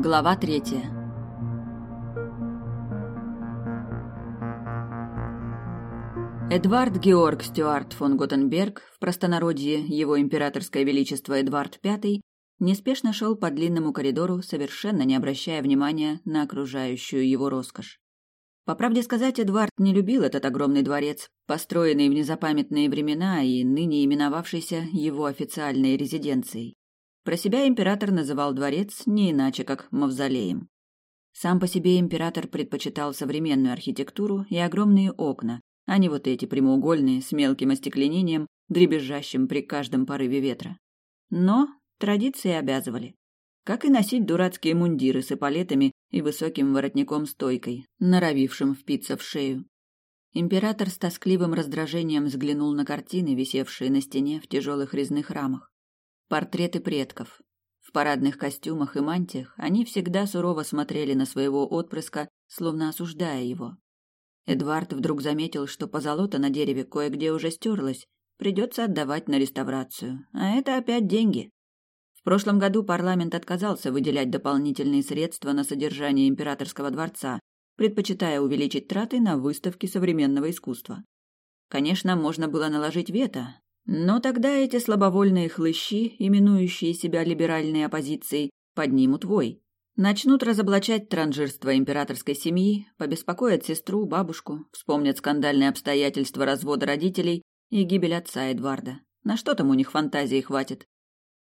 Глава третья. Эдвард Георг Стюарт фон Готенберг, в простонародье его императорское величество Эдвард V, неспешно шел по длинному коридору, совершенно не обращая внимания на окружающую его роскошь. По правде сказать, Эдвард не любил этот огромный дворец, построенный в незапамятные времена и ныне именовавшийся его официальной резиденцией. Про себя император называл дворец не иначе, как мавзолеем. Сам по себе император предпочитал современную архитектуру и огромные окна, а не вот эти прямоугольные с мелким остекленением, дребезжащим при каждом порыве ветра. Но традиции обязывали. Как и носить дурацкие мундиры с эполетами и высоким воротником-стойкой, норовившим впиться в шею. Император с тоскливым раздражением взглянул на картины, висевшие на стене в тяжелых резных рамах. Портреты предков. В парадных костюмах и мантиях они всегда сурово смотрели на своего отпрыска, словно осуждая его. Эдвард вдруг заметил, что позолота на дереве кое-где уже стерлась, придется отдавать на реставрацию, а это опять деньги. В прошлом году парламент отказался выделять дополнительные средства на содержание императорского дворца, предпочитая увеличить траты на выставки современного искусства. Конечно, можно было наложить вето, но тогда эти слабовольные хлыщи, именующие себя либеральной оппозицией, поднимут вой. Начнут разоблачать транжирство императорской семьи, побеспокоят сестру, бабушку, вспомнят скандальные обстоятельства развода родителей и гибель отца Эдварда. На что там у них фантазии хватит?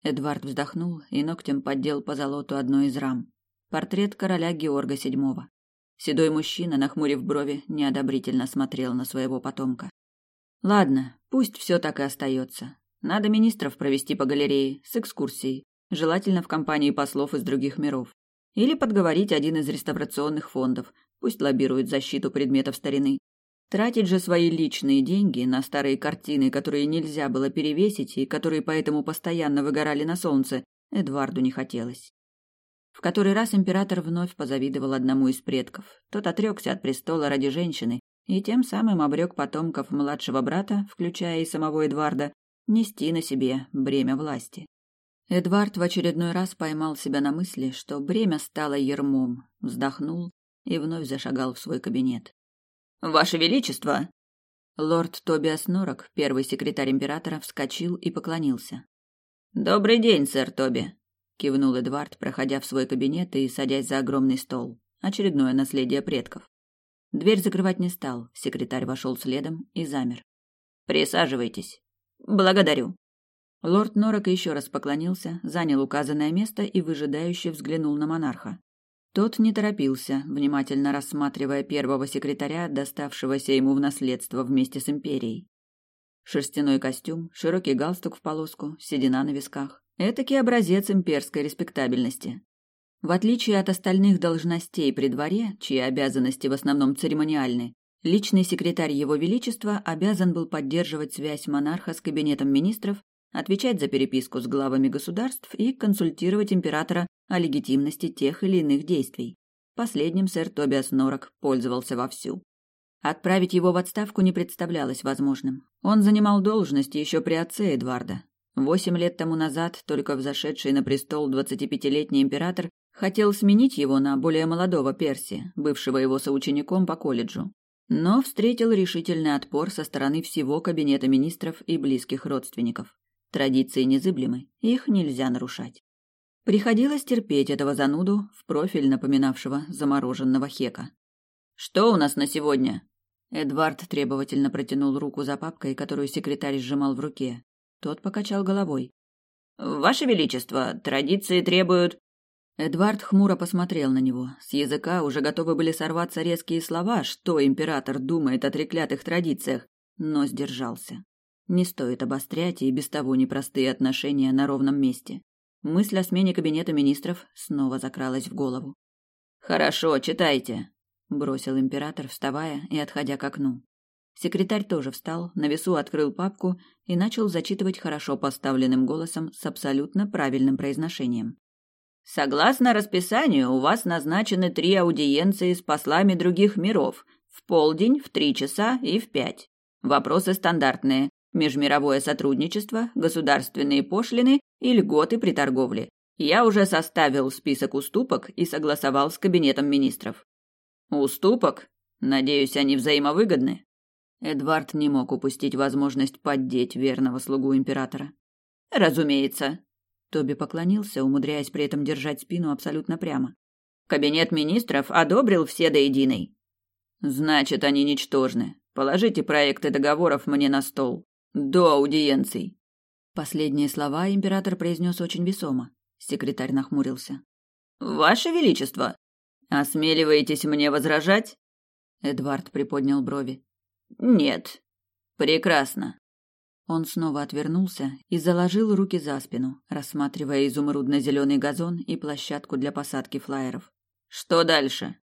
Эдвард вздохнул и ногтем поддел по золоту одной из рам. Портрет короля Георга VII. Седой мужчина, нахмурив брови, неодобрительно смотрел на своего потомка. Ладно, пусть все так и остается. Надо министров провести по галерее с экскурсией, желательно в компании послов из других миров. Или подговорить один из реставрационных фондов, пусть лоббирует защиту предметов старины. Тратить же свои личные деньги на старые картины, которые нельзя было перевесить и которые поэтому постоянно выгорали на солнце, Эдварду не хотелось. В который раз император вновь позавидовал одному из предков. Тот отрекся от престола ради женщины, и тем самым обрек потомков младшего брата, включая и самого Эдварда, нести на себе бремя власти. Эдвард в очередной раз поймал себя на мысли, что бремя стало ермом, вздохнул и вновь зашагал в свой кабинет. «Ваше Величество!» Лорд Тобиас Норок, первый секретарь императора, вскочил и поклонился. «Добрый день, сэр Тоби!» — кивнул Эдвард, проходя в свой кабинет и садясь за огромный стол. Очередное наследие предков. Дверь закрывать не стал, секретарь вошел следом и замер. «Присаживайтесь». «Благодарю». Лорд Норок еще раз поклонился, занял указанное место и выжидающе взглянул на монарха. Тот не торопился, внимательно рассматривая первого секретаря, доставшегося ему в наследство вместе с империей. Шерстяной костюм, широкий галстук в полоску, седина на висках. Этакий образец имперской респектабельности. В отличие от остальных должностей при дворе, чьи обязанности в основном церемониальны, личный секретарь Его Величества обязан был поддерживать связь монарха с кабинетом министров, отвечать за переписку с главами государств и консультировать императора о легитимности тех или иных действий. Последним сэр Тобиас Норок пользовался вовсю. Отправить его в отставку не представлялось возможным. Он занимал должность еще при отце Эдварда. Восемь лет тому назад только взошедший на престол 25-летний император Хотел сменить его на более молодого Перси, бывшего его соучеником по колледжу. Но встретил решительный отпор со стороны всего кабинета министров и близких родственников. Традиции незыблемы, их нельзя нарушать. Приходилось терпеть этого зануду, в профиль напоминавшего замороженного хека. «Что у нас на сегодня?» Эдвард требовательно протянул руку за папкой, которую секретарь сжимал в руке. Тот покачал головой. «Ваше Величество, традиции требуют...» Эдвард хмуро посмотрел на него. С языка уже готовы были сорваться резкие слова, что император думает о треклятых традициях, но сдержался. Не стоит обострять и без того непростые отношения на ровном месте. Мысль о смене кабинета министров снова закралась в голову. «Хорошо, читайте», — бросил император, вставая и отходя к окну. Секретарь тоже встал, на весу открыл папку и начал зачитывать хорошо поставленным голосом с абсолютно правильным произношением. Согласно расписанию, у вас назначены три аудиенции с послами других миров в полдень, в три часа и в пять. Вопросы стандартные: межмировое сотрудничество, государственные пошлины и льготы при торговле. Я уже составил список уступок и согласовал с кабинетом министров. Уступок? Надеюсь, они взаимовыгодны? Эдвард не мог упустить возможность поддеть верного слугу императора. Разумеется. Тоби поклонился, умудряясь при этом держать спину абсолютно прямо. Кабинет министров одобрил все до единой. Значит, они ничтожны. Положите проекты договоров мне на стол. До аудиенций. Последние слова император произнес очень весомо. Секретарь нахмурился. Ваше величество, осмеливаетесь мне возражать? Эдвард приподнял брови. Нет. Прекрасно. Он снова отвернулся и заложил руки за спину, рассматривая изумрудно-зеленый газон и площадку для посадки флаеров. Что дальше?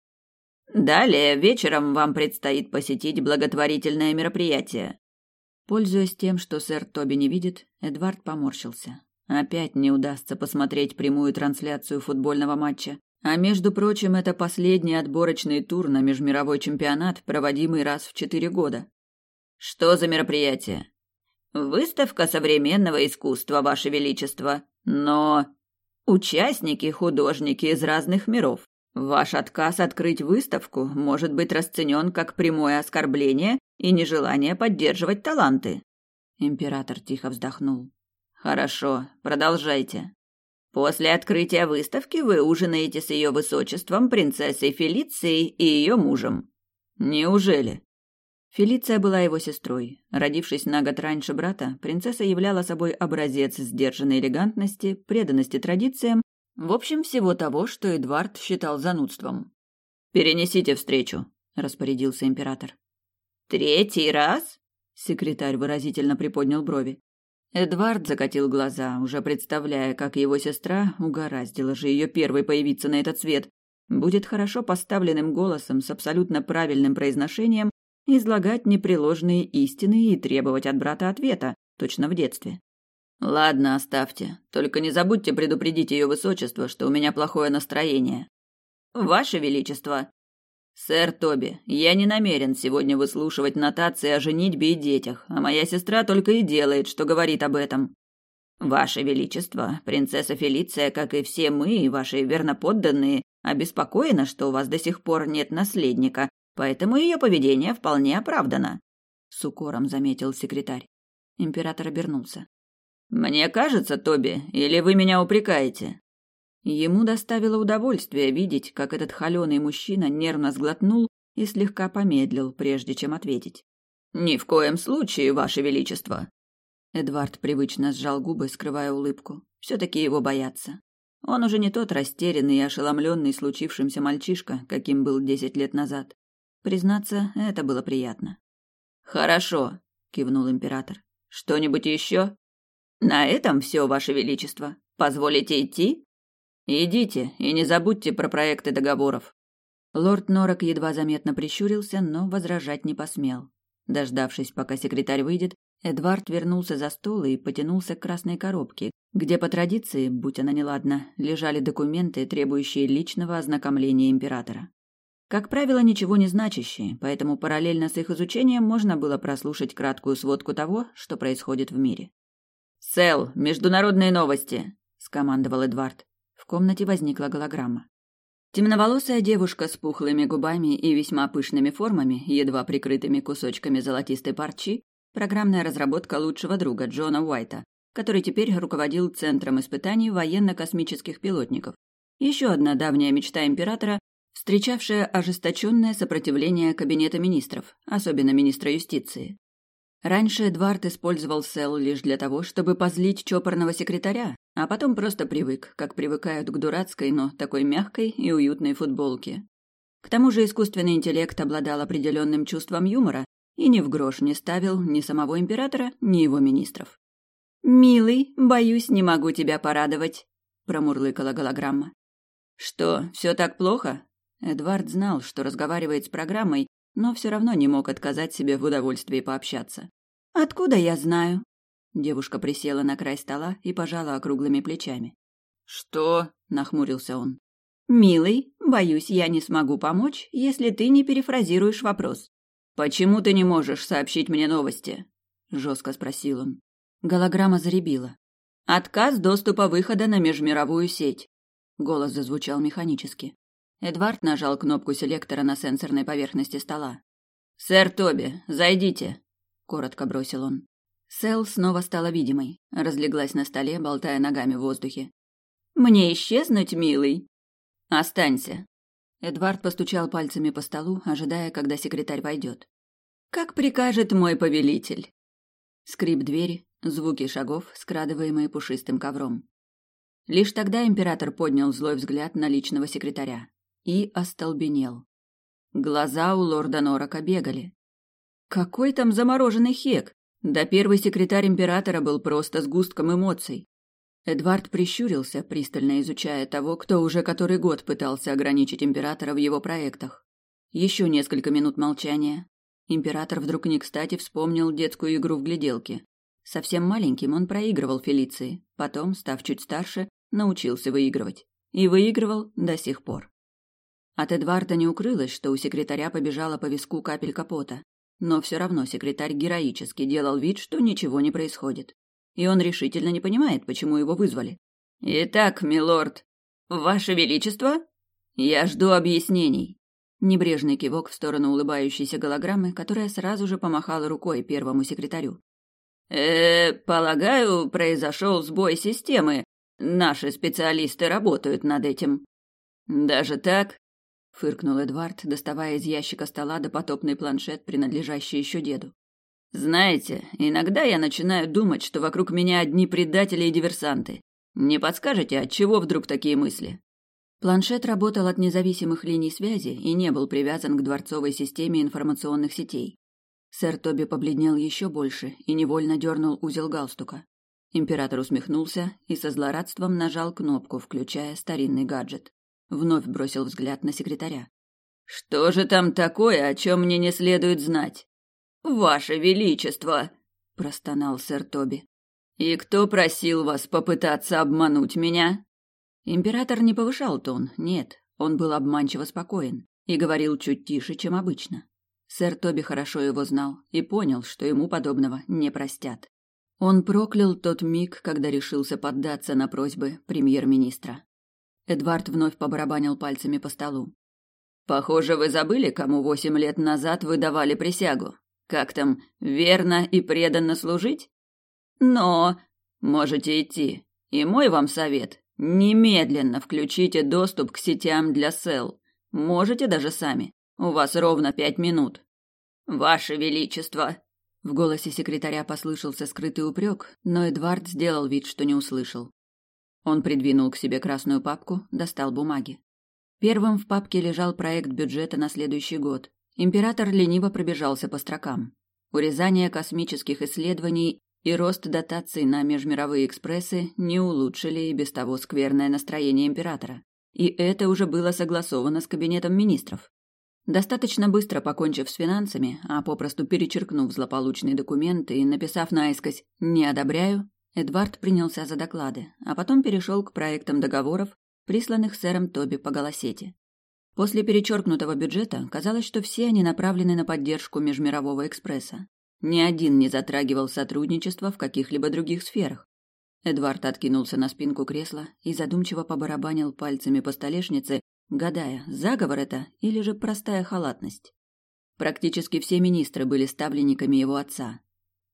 Далее вечером вам предстоит посетить благотворительное мероприятие. Пользуясь тем, что сэр Тоби не видит, Эдвард поморщился. Опять не удастся посмотреть прямую трансляцию футбольного матча. А между прочим, это последний отборочный тур на межмировой чемпионат, проводимый раз в четыре года. Что за мероприятие? Выставка современного искусства, Ваше Величество. Но участники художники из разных миров. Ваш отказ открыть выставку может быть расценен как прямое оскорбление и нежелание поддерживать таланты. Император тихо вздохнул. Хорошо, продолжайте. После открытия выставки вы ужинаете с ее высочеством принцессой Фелицией и ее мужем. Неужели? Фелиция была его сестрой. Родившись на год раньше брата, принцесса являла собой образец сдержанной элегантности, преданности традициям, в общем, всего того, что Эдвард считал занудством. «Перенесите встречу», — распорядился император. «Третий раз?» — секретарь выразительно приподнял брови. Эдвард закатил глаза, уже представляя, как его сестра, угораздила же ее первой появиться на этот свет, будет хорошо поставленным голосом с абсолютно правильным произношением излагать непреложные истины и требовать от брата ответа, точно в детстве. «Ладно, оставьте. Только не забудьте предупредить ее высочество, что у меня плохое настроение». «Ваше величество!» «Сэр Тоби, я не намерен сегодня выслушивать нотации о женитьбе и детях, а моя сестра только и делает, что говорит об этом». «Ваше Величество, принцесса Фелиция, как и все мы, и ваши верноподданные, обеспокоена, что у вас до сих пор нет наследника, поэтому ее поведение вполне оправдано», — с укором заметил секретарь. Император обернулся. «Мне кажется, Тоби, или вы меня упрекаете?» Ему доставило удовольствие видеть, как этот холеный мужчина нервно сглотнул и слегка помедлил, прежде чем ответить. «Ни в коем случае, Ваше Величество!» Эдвард привычно сжал губы, скрывая улыбку. Все-таки его боятся. Он уже не тот растерянный и ошеломленный случившимся мальчишка, каким был десять лет назад. Признаться, это было приятно. «Хорошо», — кивнул император. «Что-нибудь еще?» «На этом все, Ваше Величество. Позволите идти?» Идите и не забудьте про проекты договоров. Лорд Норок едва заметно прищурился, но возражать не посмел. Дождавшись, пока секретарь выйдет, Эдвард вернулся за стол и потянулся к красной коробке, где по традиции, будь она неладна, лежали документы, требующие личного ознакомления императора. Как правило, ничего не значащие, поэтому параллельно с их изучением можно было прослушать краткую сводку того, что происходит в мире. «Сэл, международные новости!» – скомандовал Эдвард. В комнате возникла голограмма. Темноволосая девушка с пухлыми губами и весьма пышными формами, едва прикрытыми кусочками золотистой парчи, программная разработка лучшего друга Джона Уайта, который теперь руководил Центром испытаний военно-космических пилотников. Еще одна давняя мечта императора, встречавшая ожесточенное сопротивление Кабинета министров, особенно министра юстиции. Раньше Эдвард использовал Сел лишь для того, чтобы позлить чопорного секретаря, а потом просто привык, как привыкают к дурацкой, но такой мягкой и уютной футболке. К тому же искусственный интеллект обладал определенным чувством юмора и ни в грош не ставил ни самого императора, ни его министров. «Милый, боюсь, не могу тебя порадовать», — промурлыкала голограмма. «Что, все так плохо?» Эдвард знал, что разговаривает с программой, но все равно не мог отказать себе в удовольствии пообщаться. Откуда я знаю? Девушка присела на край стола и пожала округлыми плечами. Что? нахмурился он. Милый, боюсь, я не смогу помочь, если ты не перефразируешь вопрос. Почему ты не можешь сообщить мне новости? жестко спросил он. Голограмма заребила. Отказ доступа выхода на межмировую сеть. Голос зазвучал механически. Эдвард нажал кнопку селектора на сенсорной поверхности стола. «Сэр Тоби, зайдите!» — коротко бросил он. Сэл снова стала видимой, разлеглась на столе, болтая ногами в воздухе. «Мне исчезнуть, милый?» «Останься!» Эдвард постучал пальцами по столу, ожидая, когда секретарь войдет. «Как прикажет мой повелитель!» Скрип двери, звуки шагов, скрадываемые пушистым ковром. Лишь тогда император поднял злой взгляд на личного секретаря и остолбенел. Глаза у лорда Норака бегали. Какой там замороженный хек? Да первый секретарь императора был просто сгустком эмоций. Эдвард прищурился, пристально изучая того, кто уже который год пытался ограничить императора в его проектах. Еще несколько минут молчания. Император вдруг не кстати вспомнил детскую игру в гляделки. Совсем маленьким он проигрывал Фелиции, потом, став чуть старше, научился выигрывать. И выигрывал до сих пор. От Эдварда не укрылось, что у секретаря побежала по виску капелька пота. Но все равно секретарь героически делал вид, что ничего не происходит. И он решительно не понимает, почему его вызвали. «Итак, милорд, ваше величество, я жду объяснений». Небрежный кивок в сторону улыбающейся голограммы, которая сразу же помахала рукой первому секретарю. «Э, полагаю, произошел сбой системы, Наши специалисты работают над этим. Даже так? Фыркнул Эдвард, доставая из ящика стола допотопный планшет, принадлежащий еще деду. Знаете, иногда я начинаю думать, что вокруг меня одни предатели и диверсанты. Не подскажете, от чего вдруг такие мысли? Планшет работал от независимых линий связи и не был привязан к дворцовой системе информационных сетей. Сэр Тоби побледнел еще больше и невольно дернул узел галстука. Император усмехнулся и со злорадством нажал кнопку, включая старинный гаджет. Вновь бросил взгляд на секретаря. Что же там такое, о чем мне не следует знать? Ваше величество, простонал сэр Тоби. И кто просил вас попытаться обмануть меня? Император не повышал тон, нет, он был обманчиво спокоен и говорил чуть тише, чем обычно. Сэр Тоби хорошо его знал и понял, что ему подобного не простят. Он проклял тот миг, когда решился поддаться на просьбы премьер-министра. Эдвард вновь побарабанил пальцами по столу. Похоже, вы забыли, кому восемь лет назад вы давали присягу. Как там, верно и преданно служить? Но можете идти. И мой вам совет: немедленно включите доступ к сетям для сел. Можете даже сами. У вас ровно пять минут. Ваше величество, в голосе секретаря послышался скрытый упрек, но Эдвард сделал вид, что не услышал. Он придвинул к себе красную папку, достал бумаги. Первым в папке лежал проект бюджета на следующий год. Император лениво пробежался по строкам. Урезание космических исследований и рост дотаций на межмировые экспрессы не улучшили и без того скверное настроение императора. И это уже было согласовано с кабинетом министров. Достаточно быстро покончив с финансами, а попросту перечеркнув злополучные документы и написав наискось «не одобряю», Эдвард принялся за доклады, а потом перешел к проектам договоров, присланных сэром Тоби по голосете. После перечеркнутого бюджета казалось, что все они направлены на поддержку межмирового экспресса. Ни один не затрагивал сотрудничество в каких-либо других сферах. Эдвард откинулся на спинку кресла и задумчиво побарабанил пальцами по столешнице, гадая, заговор это или же простая халатность. Практически все министры были ставленниками его отца.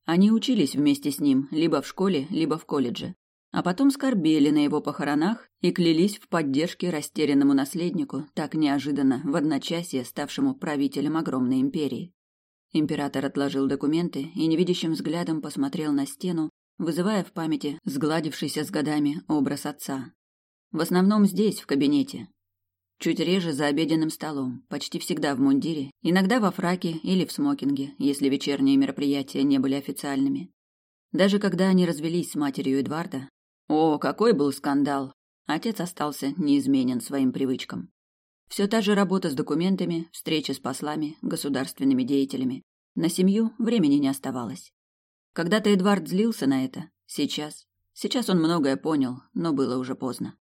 Они учились вместе с ним либо в школе, либо в колледже, а потом скорбели на его похоронах и клялись в поддержке растерянному наследнику, так неожиданно в одночасье ставшему правителем огромной империи. Император отложил документы и невидящим взглядом посмотрел на стену, вызывая в памяти сгладившийся с годами образ отца. В основном здесь, в кабинете, Чуть реже за обеденным столом, почти всегда в мундире, иногда во фраке или в смокинге, если вечерние мероприятия не были официальными. Даже когда они развелись с матерью Эдварда, о, какой был скандал! Отец остался неизменен своим привычкам. Все та же работа с документами, встречи с послами, государственными деятелями. На семью времени не оставалось. Когда-то Эдвард злился на это, сейчас. Сейчас он многое понял, но было уже поздно.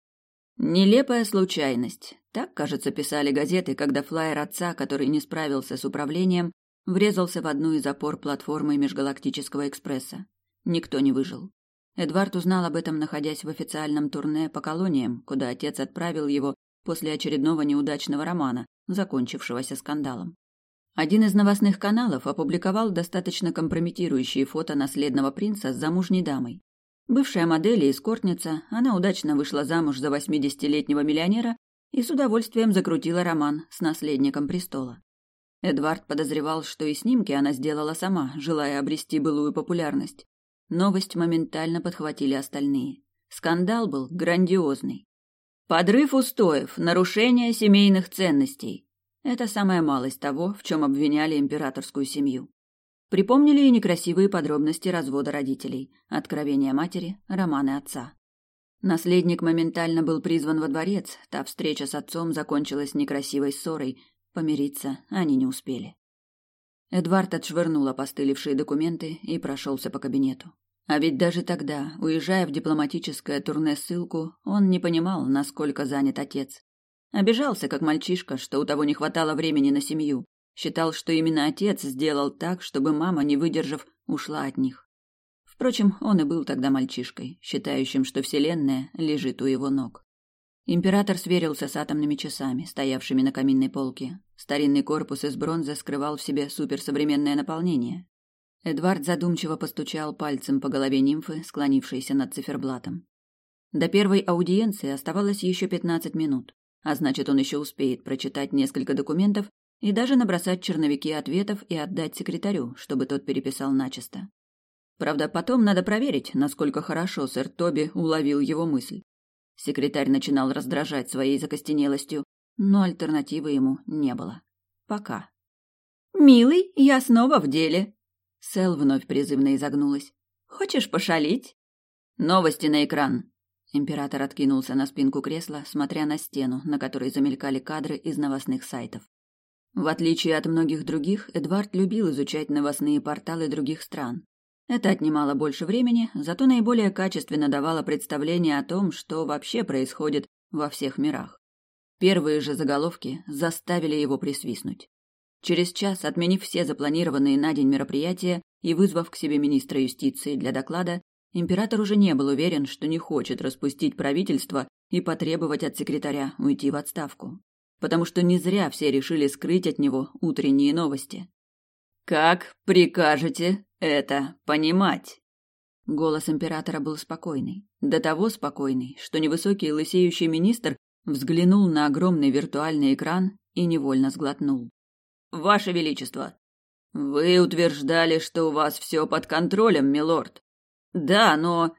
Нелепая случайность. Так, кажется, писали газеты, когда флайер отца, который не справился с управлением, врезался в одну из опор платформы межгалактического экспресса. Никто не выжил. Эдвард узнал об этом, находясь в официальном турне по колониям, куда отец отправил его после очередного неудачного романа, закончившегося скандалом. Один из новостных каналов опубликовал достаточно компрометирующие фото наследного принца с замужней дамой. Бывшая модель и эскортница, она удачно вышла замуж за 80-летнего миллионера и с удовольствием закрутила роман с наследником престола. Эдвард подозревал, что и снимки она сделала сама, желая обрести былую популярность. Новость моментально подхватили остальные. Скандал был грандиозный. Подрыв устоев, нарушение семейных ценностей. Это самая малость того, в чем обвиняли императорскую семью. Припомнили и некрасивые подробности развода родителей, откровения матери, романы отца. Наследник моментально был призван во дворец, та встреча с отцом закончилась некрасивой ссорой, помириться они не успели. Эдвард отшвырнул опостылевшие документы и прошелся по кабинету. А ведь даже тогда, уезжая в дипломатическое турне-ссылку, он не понимал, насколько занят отец. Обижался, как мальчишка, что у того не хватало времени на семью. Считал, что именно отец сделал так, чтобы мама, не выдержав, ушла от них. Впрочем, он и был тогда мальчишкой, считающим, что Вселенная лежит у его ног. Император сверился с атомными часами, стоявшими на каминной полке. Старинный корпус из бронзы скрывал в себе суперсовременное наполнение. Эдвард задумчиво постучал пальцем по голове нимфы, склонившейся над циферблатом. До первой аудиенции оставалось еще пятнадцать минут, а значит, он еще успеет прочитать несколько документов и даже набросать черновики ответов и отдать секретарю, чтобы тот переписал начисто. Правда, потом надо проверить, насколько хорошо сэр Тоби уловил его мысль. Секретарь начинал раздражать своей закостенелостью, но альтернативы ему не было. Пока. «Милый, я снова в деле!» Сэл вновь призывно изогнулась. «Хочешь пошалить?» «Новости на экран!» Император откинулся на спинку кресла, смотря на стену, на которой замелькали кадры из новостных сайтов. В отличие от многих других, Эдвард любил изучать новостные порталы других стран. Это отнимало больше времени, зато наиболее качественно давало представление о том, что вообще происходит во всех мирах. Первые же заголовки заставили его присвистнуть. Через час, отменив все запланированные на день мероприятия и вызвав к себе министра юстиции для доклада, император уже не был уверен, что не хочет распустить правительство и потребовать от секретаря уйти в отставку потому что не зря все решили скрыть от него утренние новости. «Как прикажете это понимать?» Голос императора был спокойный, до того спокойный, что невысокий лысеющий министр взглянул на огромный виртуальный экран и невольно сглотнул. «Ваше Величество, вы утверждали, что у вас все под контролем, милорд». «Да, но...»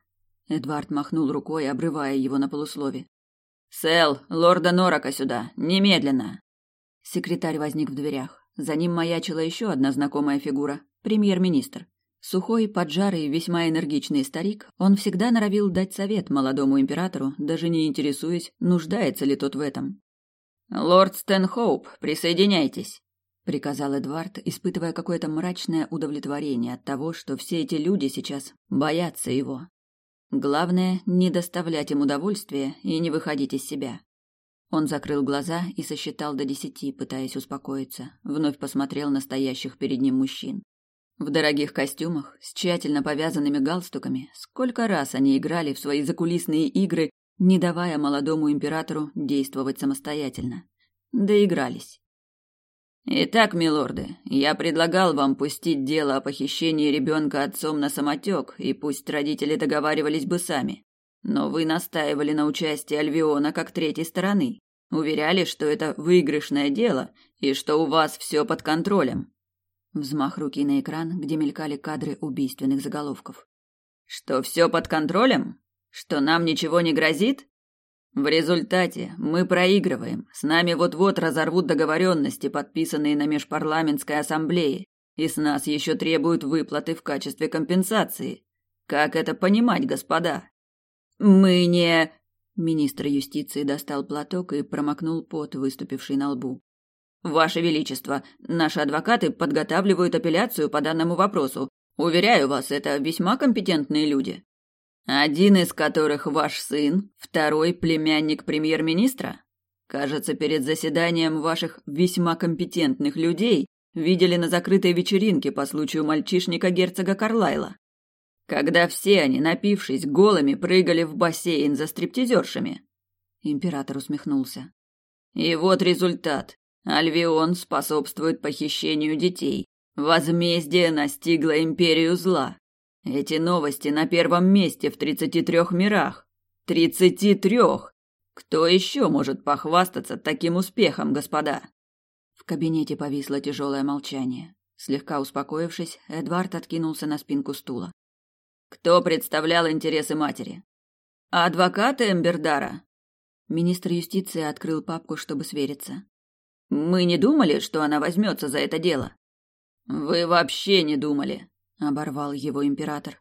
Эдвард махнул рукой, обрывая его на полуслове. «Сэл, лорда Норака сюда, немедленно!» Секретарь возник в дверях. За ним маячила еще одна знакомая фигура – премьер-министр. Сухой, поджарый, весьма энергичный старик, он всегда норовил дать совет молодому императору, даже не интересуясь, нуждается ли тот в этом. «Лорд Стэнхоуп, присоединяйтесь!» — приказал Эдвард, испытывая какое-то мрачное удовлетворение от того, что все эти люди сейчас боятся его. Главное, не доставлять им удовольствия и не выходить из себя. Он закрыл глаза и сосчитал до десяти, пытаясь успокоиться. Вновь посмотрел на стоящих перед ним мужчин. В дорогих костюмах, с тщательно повязанными галстуками, сколько раз они играли в свои закулисные игры, не давая молодому императору действовать самостоятельно. Доигрались. Итак, милорды, я предлагал вам пустить дело о похищении ребенка отцом на самотек, и пусть родители договаривались бы сами. Но вы настаивали на участии Альвиона как третьей стороны. Уверяли, что это выигрышное дело и что у вас все под контролем. Взмах руки на экран, где мелькали кадры убийственных заголовков. Что все под контролем? Что нам ничего не грозит? В результате мы проигрываем. С нами вот-вот разорвут договоренности, подписанные на межпарламентской ассамблее, и с нас еще требуют выплаты в качестве компенсации. Как это понимать, господа? Мы не Министр юстиции достал платок и промокнул пот, выступивший на лбу. Ваше величество, наши адвокаты подготавливают апелляцию по данному вопросу. Уверяю вас, это весьма компетентные люди. Один из которых ваш сын, второй племянник премьер-министра? Кажется, перед заседанием ваших весьма компетентных людей видели на закрытой вечеринке по случаю мальчишника герцога Карлайла. когда все они, напившись, голыми прыгали в бассейн за стриптизершами. Император усмехнулся. И вот результат. Альвион способствует похищению детей. Возмездие настигло империю зла. Эти новости на первом месте в тридцати трех мирах. Тридцати трех! Кто еще может похвастаться таким успехом, господа? В кабинете повисло тяжелое молчание. Слегка успокоившись, Эдвард откинулся на спинку стула. Кто представлял интересы матери? Адвокат Эмбердара. Министр юстиции открыл папку, чтобы свериться. Мы не думали, что она возьмется за это дело. Вы вообще не думали, оборвал его император.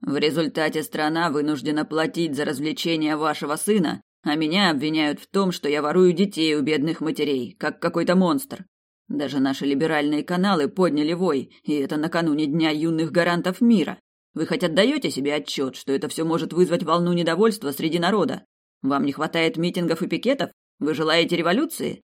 В результате страна вынуждена платить за развлечения вашего сына, а меня обвиняют в том, что я ворую детей у бедных матерей, как какой-то монстр. Даже наши либеральные каналы подняли вой, и это накануне Дня юных гарантов мира. Вы хоть отдаете себе отчет, что это все может вызвать волну недовольства среди народа? Вам не хватает митингов и пикетов? Вы желаете революции?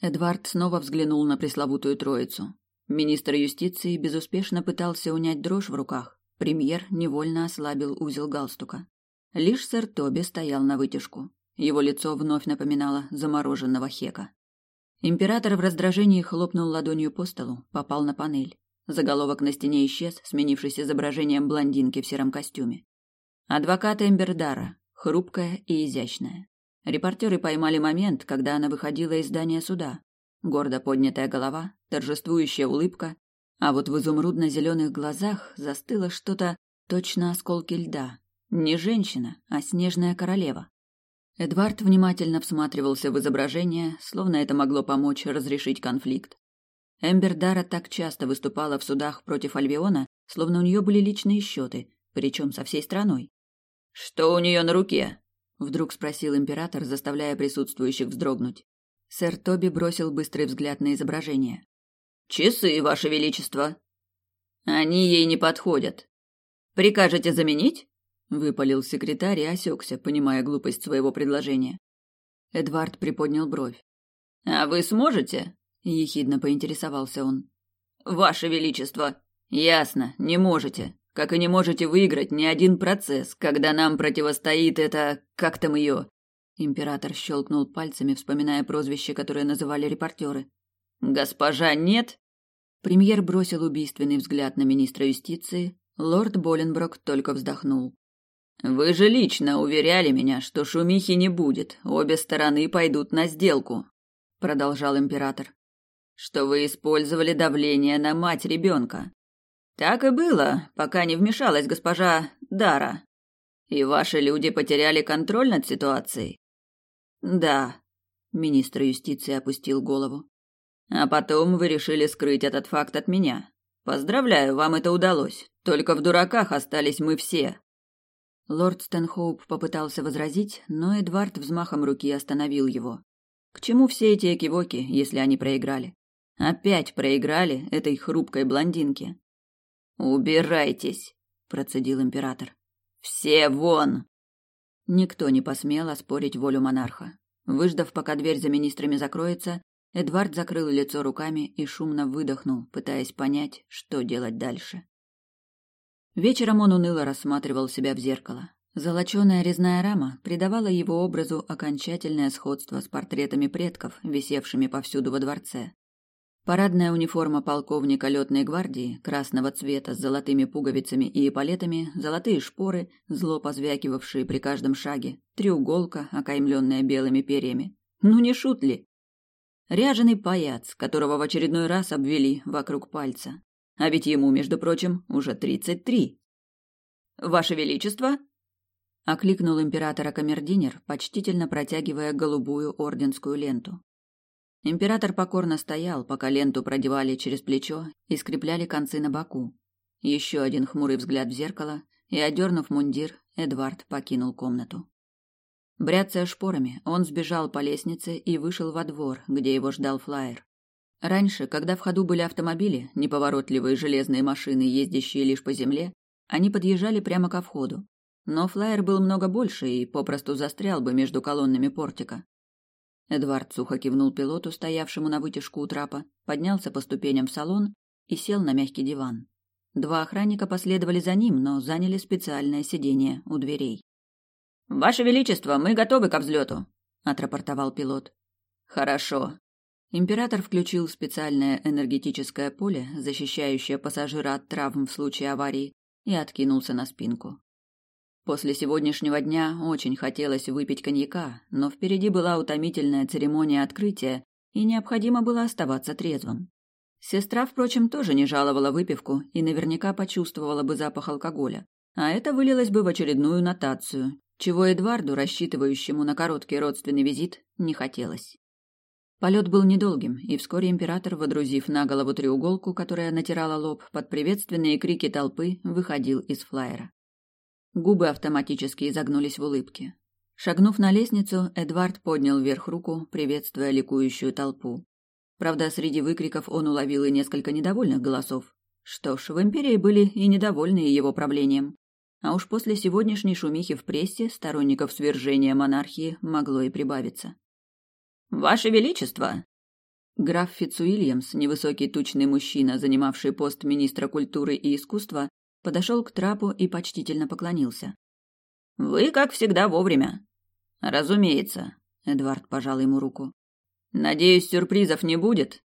Эдвард снова взглянул на пресловутую троицу. Министр юстиции безуспешно пытался унять дрожь в руках. Премьер невольно ослабил узел галстука. Лишь сэр Тоби стоял на вытяжку. Его лицо вновь напоминало замороженного хека. Император в раздражении хлопнул ладонью по столу, попал на панель. Заголовок на стене исчез, сменившись изображением блондинки в сером костюме. Адвокат Эмбердара, хрупкая и изящная. Репортеры поймали момент, когда она выходила из здания суда. Гордо поднятая голова, торжествующая улыбка, а вот в изумрудно-зеленых глазах застыло что-то точно осколки льда. Не женщина, а снежная королева. Эдвард внимательно всматривался в изображение, словно это могло помочь разрешить конфликт. Эмбер Дара так часто выступала в судах против Альбиона, словно у нее были личные счеты, причем со всей страной. «Что у нее на руке?» — вдруг спросил император, заставляя присутствующих вздрогнуть. Сэр Тоби бросил быстрый взгляд на изображение. «Часы, Ваше Величество!» «Они ей не подходят. Прикажете заменить?» — выпалил секретарь и осекся, понимая глупость своего предложения. Эдвард приподнял бровь. «А вы сможете?» ехидно поинтересовался он. Ваше величество, ясно, не можете. Как и не можете выиграть ни один процесс, когда нам противостоит это, как там ее? Император щелкнул пальцами, вспоминая прозвище, которое называли репортеры. Госпожа нет? Премьер бросил убийственный взгляд на министра юстиции. Лорд Боленброк только вздохнул. Вы же лично уверяли меня, что шумихи не будет. Обе стороны пойдут на сделку, продолжал император что вы использовали давление на мать ребенка. Так и было, пока не вмешалась госпожа Дара. И ваши люди потеряли контроль над ситуацией. Да, министр юстиции опустил голову. А потом вы решили скрыть этот факт от меня. Поздравляю, вам это удалось. Только в дураках остались мы все. Лорд Стэнхоуп попытался возразить, но Эдвард взмахом руки остановил его. К чему все эти экивоки, если они проиграли? Опять проиграли этой хрупкой блондинке. Убирайтесь, процедил император. Все вон. Никто не посмел оспорить волю монарха. Выждав, пока дверь за министрами закроется, Эдвард закрыл лицо руками и шумно выдохнул, пытаясь понять, что делать дальше. Вечером он уныло рассматривал себя в зеркало. Золоченая резная рама придавала его образу окончательное сходство с портретами предков, висевшими повсюду во дворце. Парадная униформа полковника летной гвардии красного цвета с золотыми пуговицами и эполетами, золотые шпоры, зло позвякивавшие при каждом шаге, треуголка, окаймленная белыми перьями. Ну не шут ли? Ряженый паяц, которого в очередной раз обвели вокруг пальца. А ведь ему, между прочим, уже тридцать три. «Ваше Величество!» — окликнул императора камердинер, почтительно протягивая голубую орденскую ленту. Император покорно стоял, пока ленту продевали через плечо и скрепляли концы на боку. Еще один хмурый взгляд в зеркало, и, одернув мундир, Эдвард покинул комнату. Бряцая шпорами, он сбежал по лестнице и вышел во двор, где его ждал флайер. Раньше, когда в ходу были автомобили, неповоротливые железные машины, ездящие лишь по земле, они подъезжали прямо ко входу. Но флайер был много больше и попросту застрял бы между колоннами портика. Эдвард сухо кивнул пилоту, стоявшему на вытяжку у трапа, поднялся по ступеням в салон и сел на мягкий диван. Два охранника последовали за ним, но заняли специальное сиденье у дверей. «Ваше Величество, мы готовы к взлету», — отрапортовал пилот. «Хорошо». Император включил специальное энергетическое поле, защищающее пассажира от травм в случае аварии, и откинулся на спинку. После сегодняшнего дня очень хотелось выпить коньяка, но впереди была утомительная церемония открытия, и необходимо было оставаться трезвым. Сестра, впрочем, тоже не жаловала выпивку и наверняка почувствовала бы запах алкоголя, а это вылилось бы в очередную нотацию, чего Эдварду, рассчитывающему на короткий родственный визит, не хотелось. Полет был недолгим, и вскоре император, водрузив на голову треуголку, которая натирала лоб, под приветственные крики толпы выходил из флайера. Губы автоматически изогнулись в улыбке. Шагнув на лестницу, Эдвард поднял вверх руку, приветствуя ликующую толпу. Правда, среди выкриков он уловил и несколько недовольных голосов. Что ж, в империи были и недовольные его правлением. А уж после сегодняшней шумихи в прессе сторонников свержения монархии могло и прибавиться. «Ваше Величество!» Граф Фицуильямс, невысокий тучный мужчина, занимавший пост министра культуры и искусства, подошел к трапу и почтительно поклонился. «Вы, как всегда, вовремя». «Разумеется», — Эдвард пожал ему руку. «Надеюсь, сюрпризов не будет?»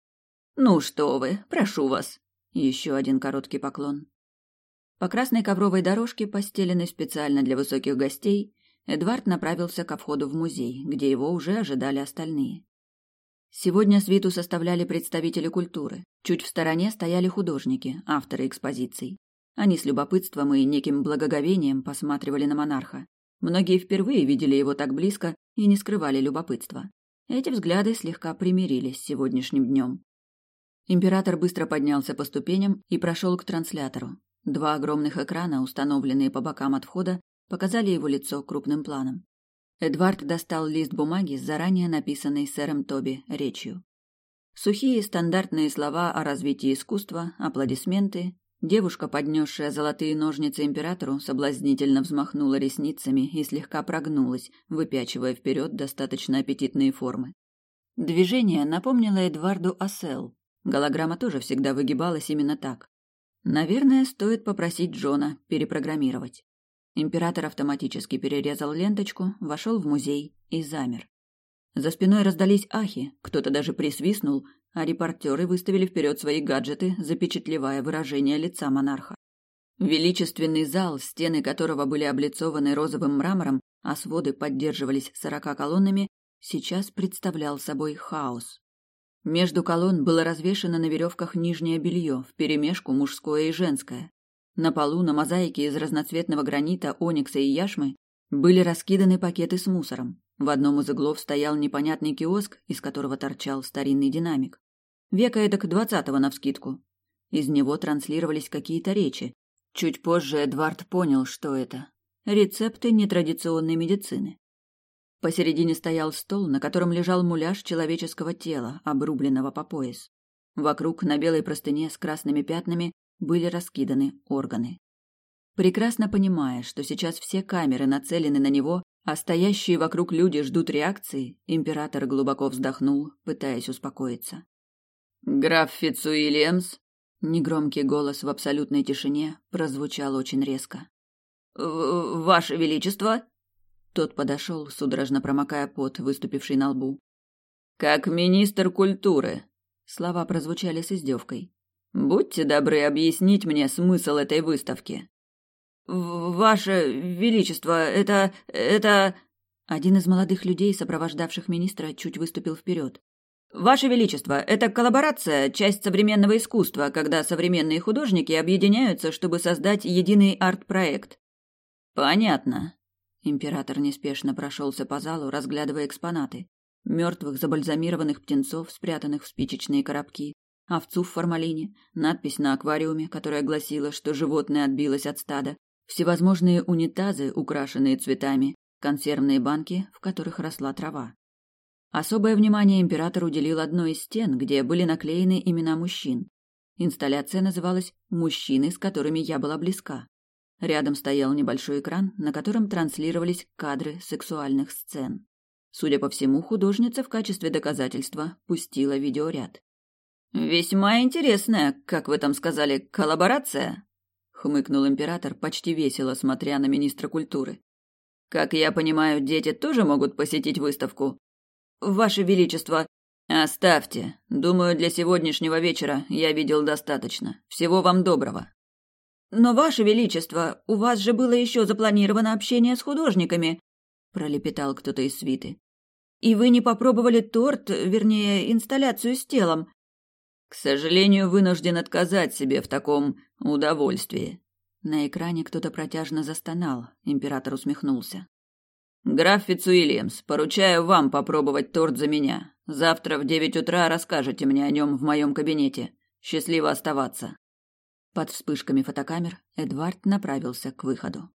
«Ну что вы, прошу вас». Еще один короткий поклон. По красной ковровой дорожке, постеленной специально для высоких гостей, Эдвард направился ко входу в музей, где его уже ожидали остальные. Сегодня свиту составляли представители культуры. Чуть в стороне стояли художники, авторы экспозиций. Они с любопытством и неким благоговением посматривали на монарха. Многие впервые видели его так близко и не скрывали любопытства. Эти взгляды слегка примирились с сегодняшним днем. Император быстро поднялся по ступеням и прошел к транслятору. Два огромных экрана, установленные по бокам от входа, показали его лицо крупным планом. Эдвард достал лист бумаги с заранее написанной сэром Тоби речью. Сухие стандартные слова о развитии искусства, аплодисменты, Девушка, поднесшая золотые ножницы императору, соблазнительно взмахнула ресницами и слегка прогнулась, выпячивая вперед достаточно аппетитные формы. Движение напомнило Эдварду Асел. Голограмма тоже всегда выгибалась именно так. Наверное, стоит попросить Джона перепрограммировать. Император автоматически перерезал ленточку, вошел в музей и замер. За спиной раздались ахи, кто-то даже присвистнул, а репортеры выставили вперед свои гаджеты, запечатлевая выражение лица монарха. Величественный зал, стены которого были облицованы розовым мрамором, а своды поддерживались сорока колоннами, сейчас представлял собой хаос. Между колонн было развешено на веревках нижнее белье, вперемешку мужское и женское. На полу на мозаике из разноцветного гранита, оникса и яшмы были раскиданы пакеты с мусором. В одном из углов стоял непонятный киоск, из которого торчал старинный динамик. Века эдак двадцатого навскидку. Из него транслировались какие-то речи. Чуть позже Эдвард понял, что это. Рецепты нетрадиционной медицины. Посередине стоял стол, на котором лежал муляж человеческого тела, обрубленного по пояс. Вокруг на белой простыне с красными пятнами были раскиданы органы. Прекрасно понимая, что сейчас все камеры нацелены на него, а стоящие вокруг люди ждут реакции, император глубоко вздохнул, пытаясь успокоиться. «Граф Фицуильямс?» Негромкий голос в абсолютной тишине прозвучал очень резко. «Ваше Величество?» Тот подошел, судорожно промокая пот, выступивший на лбу. «Как министр культуры!» Слова прозвучали с издевкой. «Будьте добры объяснить мне смысл этой выставки». «Ваше Величество, это... это...» Один из молодых людей, сопровождавших министра, чуть выступил вперед. «Ваше Величество, это коллаборация, часть современного искусства, когда современные художники объединяются, чтобы создать единый арт-проект». «Понятно». Император неспешно прошелся по залу, разглядывая экспонаты. Мертвых забальзамированных птенцов, спрятанных в спичечные коробки, овцу в формалине, надпись на аквариуме, которая гласила, что животное отбилось от стада, всевозможные унитазы, украшенные цветами, консервные банки, в которых росла трава. Особое внимание император уделил одной из стен, где были наклеены имена мужчин. Инсталляция называлась «Мужчины, с которыми я была близка». Рядом стоял небольшой экран, на котором транслировались кадры сексуальных сцен. Судя по всему, художница в качестве доказательства пустила видеоряд. «Весьма интересная, как вы там сказали, коллаборация», хмыкнул император, почти весело смотря на министра культуры. Как я понимаю, дети тоже могут посетить выставку. Ваше величество, оставьте. Думаю, для сегодняшнего вечера я видел достаточно. Всего вам доброго. Но ваше величество, у вас же было еще запланировано общение с художниками, пролепетал кто-то из свиты. И вы не попробовали торт, вернее, инсталляцию с телом. К сожалению, вынужден отказать себе в таком удовольствии. На экране кто-то протяжно застонал. Император усмехнулся. Граф Фицуильямс, поручаю вам попробовать торт за меня. Завтра в девять утра расскажете мне о нем в моем кабинете. Счастливо оставаться. Под вспышками фотокамер Эдвард направился к выходу.